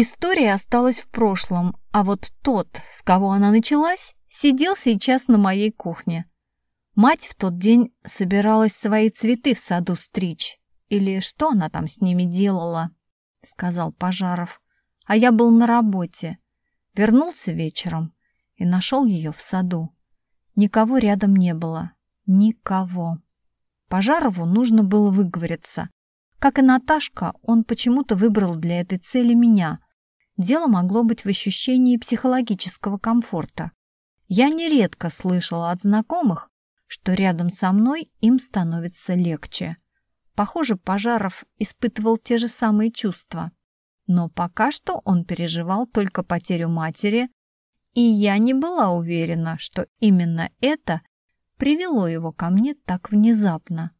История осталась в прошлом, а вот тот, с кого она началась, сидел сейчас на моей кухне. Мать в тот день собиралась свои цветы в саду стричь. Или что она там с ними делала, сказал Пожаров. А я был на работе. Вернулся вечером и нашел ее в саду. Никого рядом не было. Никого. Пожарову нужно было выговориться. Как и Наташка, он почему-то выбрал для этой цели меня. Дело могло быть в ощущении психологического комфорта. Я нередко слышала от знакомых, что рядом со мной им становится легче. Похоже, Пожаров испытывал те же самые чувства. Но пока что он переживал только потерю матери и я не была уверена, что именно это привело его ко мне так внезапно.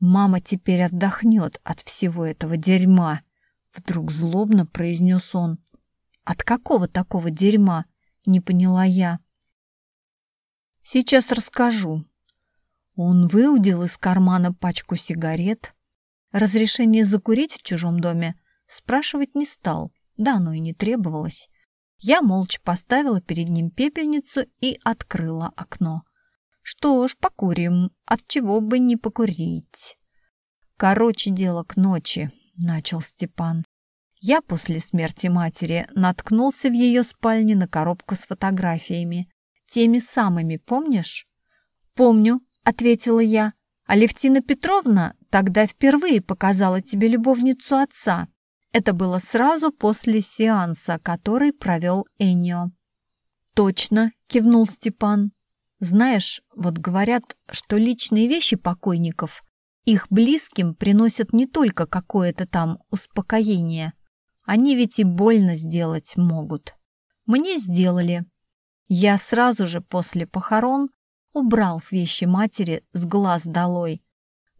«Мама теперь отдохнет от всего этого дерьма», — вдруг злобно произнес он. «От какого такого дерьма?» — не поняла я. «Сейчас расскажу». Он выудил из кармана пачку сигарет. Разрешение закурить в чужом доме спрашивать не стал, да оно и не требовалось. Я молча поставила перед ним пепельницу и открыла окно. Что ж, покурим, от чего бы не покурить. Короче, дело к ночи, начал Степан. Я после смерти матери наткнулся в ее спальне на коробку с фотографиями. Теми самыми, помнишь? Помню, ответила я. Алевтина Петровна тогда впервые показала тебе любовницу отца. Это было сразу после сеанса, который провел Эннио. «Точно», — кивнул Степан. «Знаешь, вот говорят, что личные вещи покойников их близким приносят не только какое-то там успокоение. Они ведь и больно сделать могут. Мне сделали. Я сразу же после похорон убрал вещи матери с глаз долой.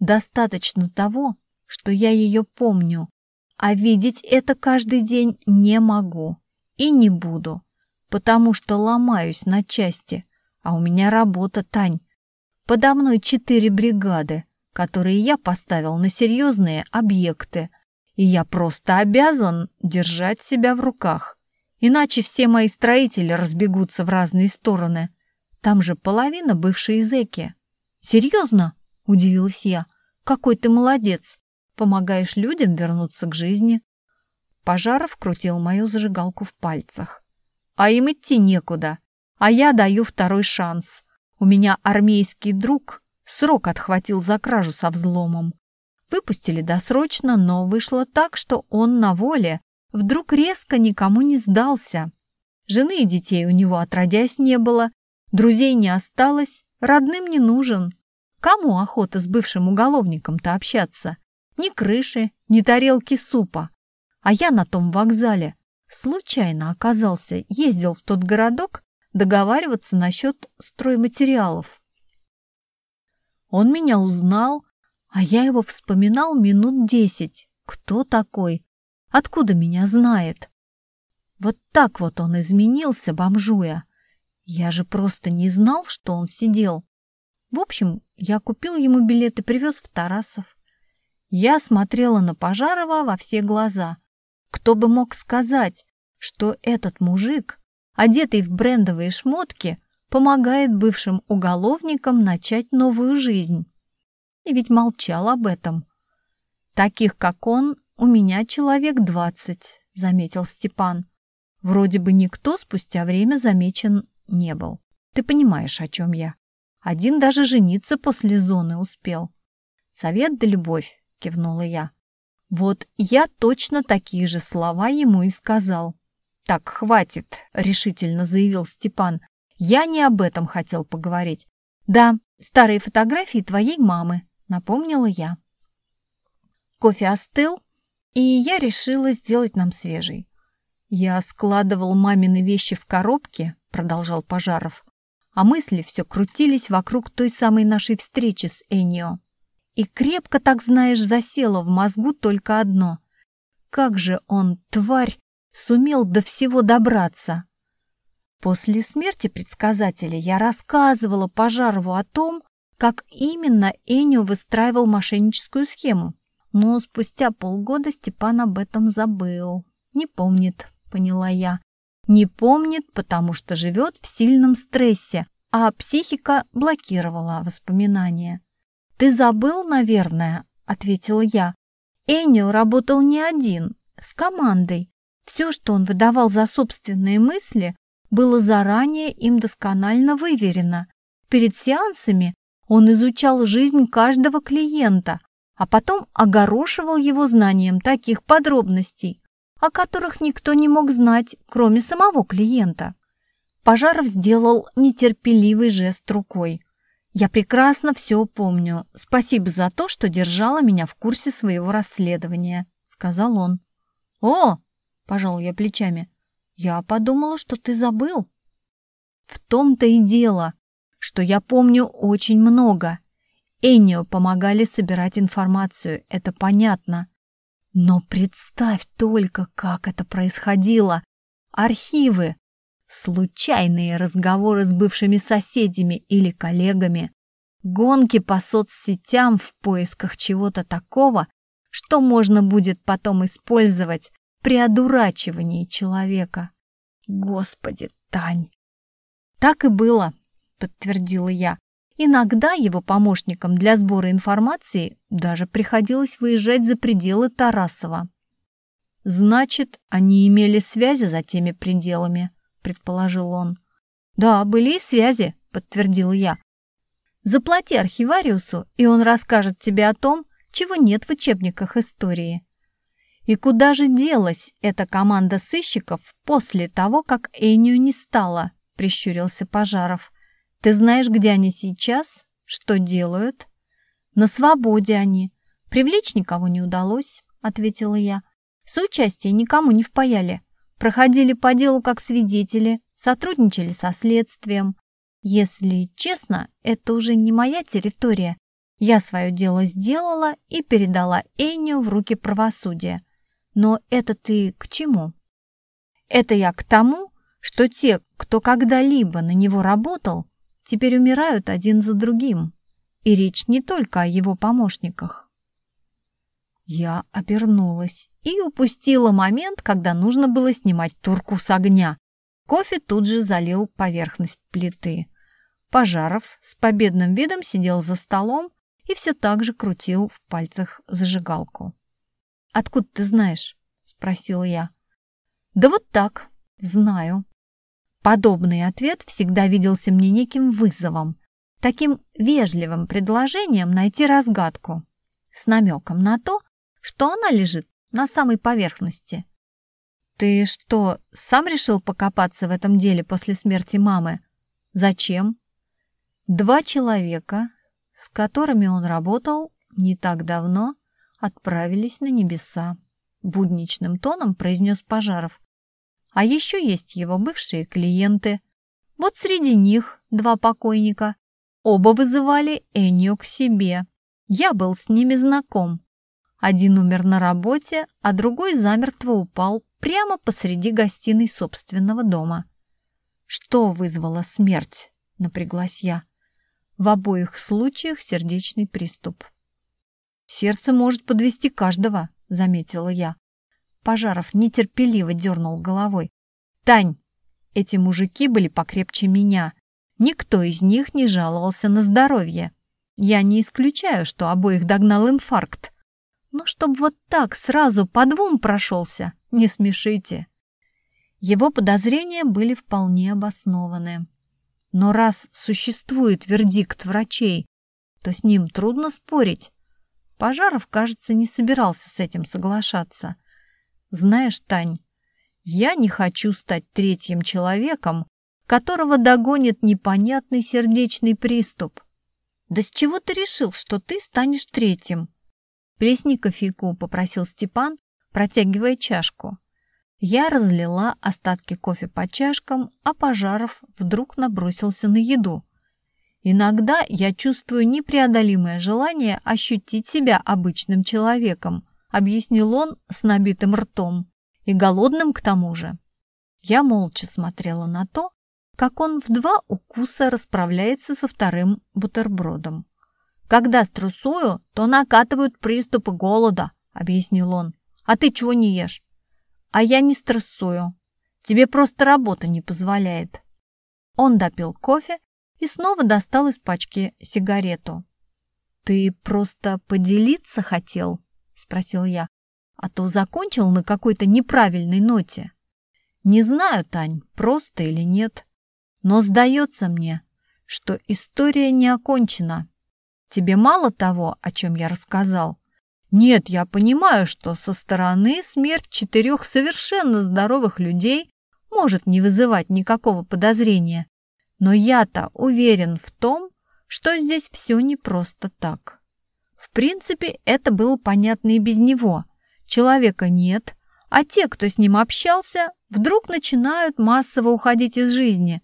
Достаточно того, что я ее помню, а видеть это каждый день не могу и не буду, потому что ломаюсь на части, а у меня работа, Тань. Подо мной четыре бригады, которые я поставил на серьезные объекты, и я просто обязан держать себя в руках. Иначе все мои строители разбегутся в разные стороны. Там же половина бывшие зэки. «Серьезно?» – удивилась я. «Какой ты молодец! Помогаешь людям вернуться к жизни. Пожаров крутил мою зажигалку в пальцах. А им идти некуда. А я даю второй шанс. У меня армейский друг срок отхватил за кражу со взломом. Выпустили досрочно, но вышло так, что он на воле вдруг резко никому не сдался. Жены и детей у него отродясь не было, друзей не осталось, родным не нужен. Кому охота с бывшим уголовником-то общаться? Ни крыши, ни тарелки супа. А я на том вокзале случайно оказался, ездил в тот городок договариваться насчет стройматериалов. Он меня узнал, а я его вспоминал минут десять. Кто такой? Откуда меня знает? Вот так вот он изменился, бомжуя. Я же просто не знал, что он сидел. В общем, я купил ему билет и привез в Тарасов. Я смотрела на Пожарова во все глаза. Кто бы мог сказать, что этот мужик, одетый в брендовые шмотки, помогает бывшим уголовникам начать новую жизнь. И ведь молчал об этом. Таких, как он, у меня человек двадцать, заметил Степан. Вроде бы никто спустя время замечен не был. Ты понимаешь, о чем я. Один даже жениться после зоны успел. Совет да любовь кивнула я. Вот я точно такие же слова ему и сказал. Так, хватит, решительно заявил Степан. Я не об этом хотел поговорить. Да, старые фотографии твоей мамы, напомнила я. Кофе остыл, и я решила сделать нам свежий. Я складывал мамины вещи в коробке, продолжал Пожаров, а мысли все крутились вокруг той самой нашей встречи с Энио. И крепко, так знаешь, засело в мозгу только одно. Как же он, тварь, сумел до всего добраться? После смерти предсказателя я рассказывала Пожарову о том, как именно Эню выстраивал мошенническую схему. Но спустя полгода Степан об этом забыл. Не помнит, поняла я. Не помнит, потому что живет в сильном стрессе, а психика блокировала воспоминания. «Ты забыл, наверное?» – ответила я. Энио работал не один, с командой. Все, что он выдавал за собственные мысли, было заранее им досконально выверено. Перед сеансами он изучал жизнь каждого клиента, а потом огорошивал его знанием таких подробностей, о которых никто не мог знать, кроме самого клиента. Пожаров сделал нетерпеливый жест рукой. «Я прекрасно все помню. Спасибо за то, что держала меня в курсе своего расследования», — сказал он. «О!» — пожал я плечами. «Я подумала, что ты забыл». «В том-то и дело, что я помню очень много. Эннио помогали собирать информацию, это понятно. Но представь только, как это происходило. Архивы, случайные разговоры с бывшими соседями или коллегами, гонки по соцсетям в поисках чего-то такого, что можно будет потом использовать при одурачивании человека. Господи, Тань! Так и было, подтвердила я. Иногда его помощникам для сбора информации даже приходилось выезжать за пределы Тарасова. Значит, они имели связи за теми пределами, предположил он. Да, были и связи, подтвердил я. Заплати архивариусу, и он расскажет тебе о том, чего нет в учебниках истории. И куда же делась эта команда сыщиков после того, как Энию не стало, прищурился Пожаров. Ты знаешь, где они сейчас? Что делают? На свободе они. Привлечь никого не удалось, ответила я. Соучастие никому не впаяли. Проходили по делу как свидетели, сотрудничали со следствием. Если честно, это уже не моя территория. Я свое дело сделала и передала Эннию в руки правосудия. Но это ты к чему? Это я к тому, что те, кто когда-либо на него работал, теперь умирают один за другим. И речь не только о его помощниках. Я обернулась и упустила момент, когда нужно было снимать турку с огня. Кофе тут же залил поверхность плиты. Пожаров с победным видом сидел за столом и все так же крутил в пальцах зажигалку. «Откуда ты знаешь?» — спросила я. «Да вот так, знаю», Подобный ответ всегда виделся мне неким вызовом, таким вежливым предложением найти разгадку, с намеком на то, что она лежит на самой поверхности. «Ты что, сам решил покопаться в этом деле после смерти мамы? Зачем?» Два человека, с которыми он работал не так давно, отправились на небеса. Будничным тоном произнес Пожаров. А еще есть его бывшие клиенты. Вот среди них два покойника. Оба вызывали Энью к себе. Я был с ними знаком. Один умер на работе, а другой замертво упал прямо посреди гостиной собственного дома. «Что вызвало смерть?» — напряглась я. В обоих случаях сердечный приступ. «Сердце может подвести каждого», — заметила я. Пожаров нетерпеливо дернул головой. «Тань, эти мужики были покрепче меня. Никто из них не жаловался на здоровье. Я не исключаю, что обоих догнал инфаркт. Но чтобы вот так сразу по двум прошелся, не смешите». Его подозрения были вполне обоснованы. Но раз существует вердикт врачей, то с ним трудно спорить. Пожаров, кажется, не собирался с этим соглашаться. Знаешь, Тань, я не хочу стать третьим человеком, которого догонит непонятный сердечный приступ. Да с чего ты решил, что ты станешь третьим? Плесни кофейку, попросил Степан, протягивая чашку. Я разлила остатки кофе по чашкам, а Пожаров вдруг набросился на еду. Иногда я чувствую непреодолимое желание ощутить себя обычным человеком, объяснил он с набитым ртом. И голодным к тому же. Я молча смотрела на то, как он в два укуса расправляется со вторым бутербродом. «Когда стрессую, то накатывают приступы голода», — объяснил он. «А ты чего не ешь?» А я не стрессую. Тебе просто работа не позволяет. Он допил кофе и снова достал из пачки сигарету. «Ты просто поделиться хотел?» — спросил я. «А то закончил на какой-то неправильной ноте». «Не знаю, Тань, просто или нет, но сдается мне, что история не окончена. Тебе мало того, о чем я рассказал?» Нет, я понимаю, что со стороны смерть четырех совершенно здоровых людей может не вызывать никакого подозрения. Но я-то уверен в том, что здесь все не просто так. В принципе, это было понятно и без него. Человека нет, а те, кто с ним общался, вдруг начинают массово уходить из жизни.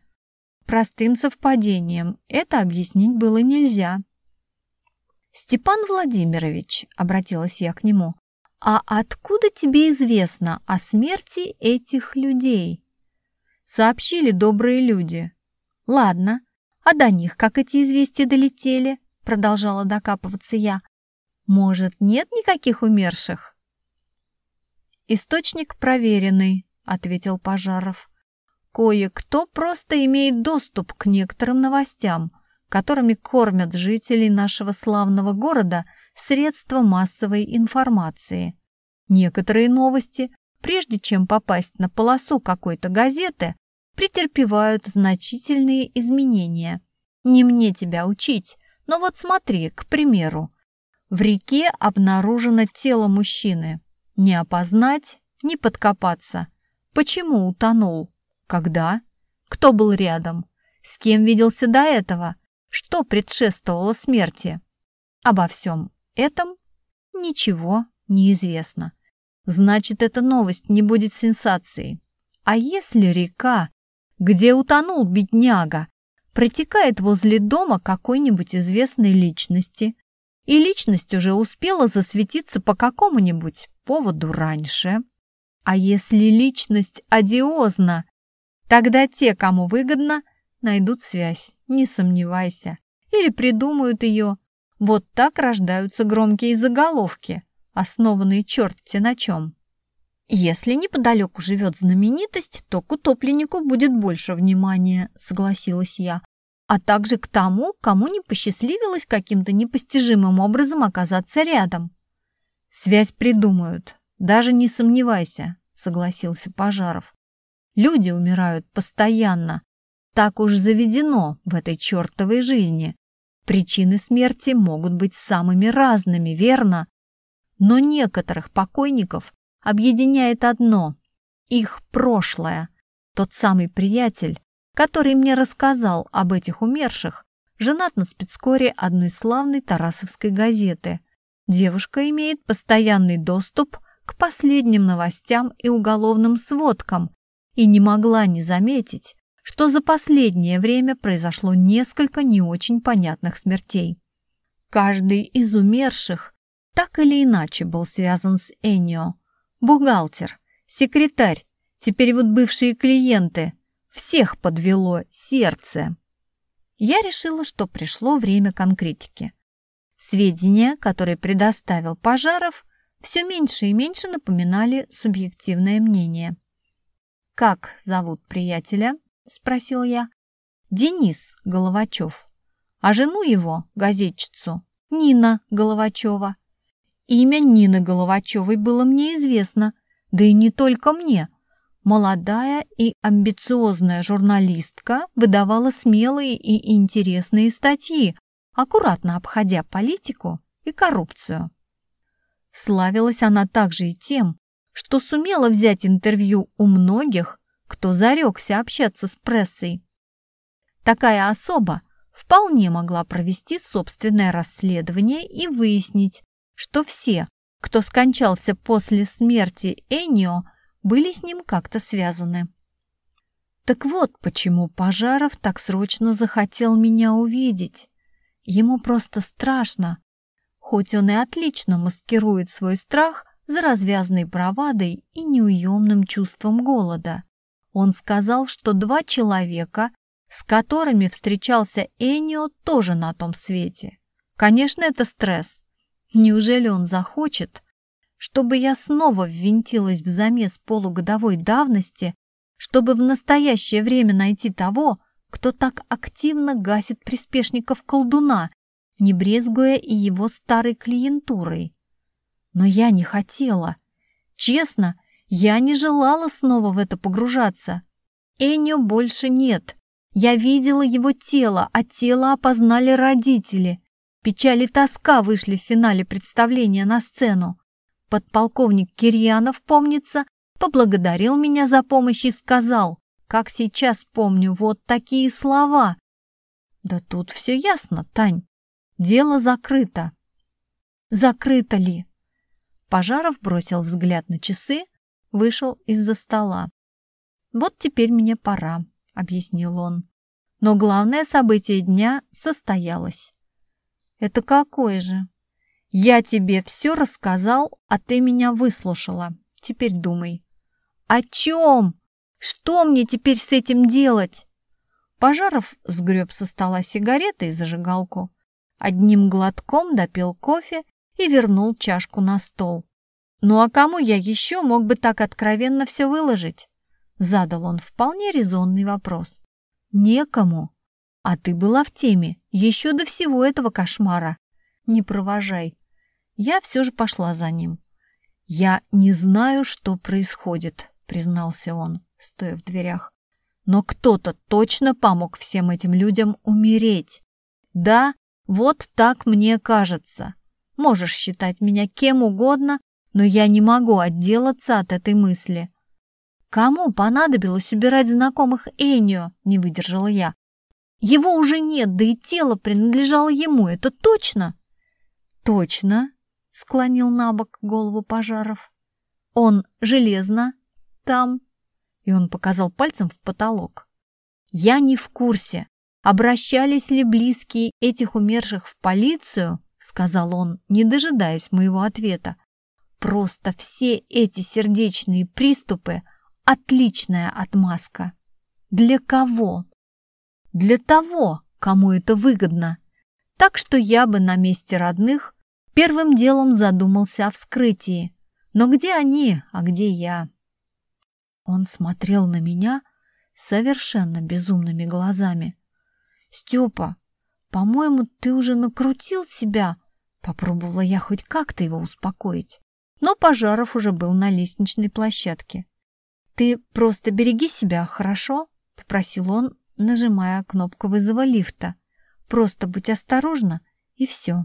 Простым совпадением это объяснить было нельзя. «Степан Владимирович», — обратилась я к нему, «а откуда тебе известно о смерти этих людей?» «Сообщили добрые люди». «Ладно, а до них как эти известия долетели?» — продолжала докапываться я. «Может, нет никаких умерших?» «Источник проверенный», — ответил Пожаров. «Кое-кто просто имеет доступ к некоторым новостям» которыми кормят жителей нашего славного города средства массовой информации. Некоторые новости, прежде чем попасть на полосу какой-то газеты, претерпевают значительные изменения. Не мне тебя учить, но вот смотри, к примеру. В реке обнаружено тело мужчины. Не опознать, не подкопаться. Почему утонул? Когда? Кто был рядом? С кем виделся до этого? что предшествовало смерти. Обо всем этом ничего не известно. Значит, эта новость не будет сенсацией. А если река, где утонул бедняга, протекает возле дома какой-нибудь известной личности, и личность уже успела засветиться по какому-нибудь поводу раньше, а если личность одиозна, тогда те, кому выгодно, найдут связь, не сомневайся. Или придумают ее. Вот так рождаются громкие заголовки, основанные черти на чем. Если неподалеку живет знаменитость, то к утопленнику будет больше внимания, согласилась я. А также к тому, кому не посчастливилось каким-то непостижимым образом оказаться рядом. Связь придумают, даже не сомневайся, согласился Пожаров. Люди умирают постоянно, так уж заведено в этой чертовой жизни. Причины смерти могут быть самыми разными, верно? Но некоторых покойников объединяет одно – их прошлое. Тот самый приятель, который мне рассказал об этих умерших, женат на спецкоре одной славной тарасовской газеты. Девушка имеет постоянный доступ к последним новостям и уголовным сводкам и не могла не заметить, что за последнее время произошло несколько не очень понятных смертей. Каждый из умерших так или иначе был связан с Энио. Бухгалтер, секретарь, теперь вот бывшие клиенты. Всех подвело сердце. Я решила, что пришло время конкретики. Сведения, которые предоставил Пожаров, все меньше и меньше напоминали субъективное мнение. «Как зовут приятеля?» — спросил я. «Денис Головачев. А жену его, газетчицу, Нина Головачева. Имя Нины Головачевой было мне известно, да и не только мне. Молодая и амбициозная журналистка выдавала смелые и интересные статьи, аккуратно обходя политику и коррупцию. Славилась она также и тем, что сумела взять интервью у многих кто зарекся общаться с прессой. Такая особа вполне могла провести собственное расследование и выяснить, что все, кто скончался после смерти Энио, были с ним как-то связаны. Так вот, почему Пожаров так срочно захотел меня увидеть. Ему просто страшно, хоть он и отлично маскирует свой страх за развязной бравадой и неуемным чувством голода. Он сказал, что два человека, с которыми встречался Энио, тоже на том свете. Конечно, это стресс. Неужели он захочет, чтобы я снова ввинтилась в замес полугодовой давности, чтобы в настоящее время найти того, кто так активно гасит приспешников колдуна, не брезгуя и его старой клиентурой. Но я не хотела. Честно, я не желала снова в это погружаться. Эню больше нет. Я видела его тело, а тело опознали родители. Печаль и тоска вышли в финале представления на сцену. Подполковник Кирьянов, помнится, поблагодарил меня за помощь и сказал, как сейчас помню, вот такие слова. Да тут все ясно, Тань. Дело закрыто. Закрыто ли? Пожаров бросил взгляд на часы, вышел из-за стола. «Вот теперь мне пора», — объяснил он. Но главное событие дня состоялось. «Это какое же?» «Я тебе все рассказал, а ты меня выслушала. Теперь думай». «О чем? Что мне теперь с этим делать?» Пожаров сгреб со стола сигареты и зажигалку. Одним глотком допил кофе и вернул чашку на стол. «Ну а кому я еще мог бы так откровенно все выложить?» Задал он вполне резонный вопрос. «Некому. А ты была в теме еще до всего этого кошмара. Не провожай. Я все же пошла за ним. «Я не знаю, что происходит», — признался он, стоя в дверях. «Но кто-то точно помог всем этим людям умереть. Да, вот так мне кажется. Можешь считать меня кем угодно, но я не могу отделаться от этой мысли. Кому понадобилось убирать знакомых Энио, не выдержала я. Его уже нет, да и тело принадлежало ему, это точно? Точно, склонил на бок голову Пожаров. Он железно там, и он показал пальцем в потолок. Я не в курсе, обращались ли близкие этих умерших в полицию, сказал он, не дожидаясь моего ответа. Просто все эти сердечные приступы – отличная отмазка. Для кого? Для того, кому это выгодно. Так что я бы на месте родных первым делом задумался о вскрытии. Но где они, а где я? Он смотрел на меня совершенно безумными глазами. «Степа, по-моему, ты уже накрутил себя?» Попробовала я хоть как-то его успокоить но Пожаров уже был на лестничной площадке. «Ты просто береги себя, хорошо?» — попросил он, нажимая кнопку вызова лифта. «Просто будь осторожна, и все».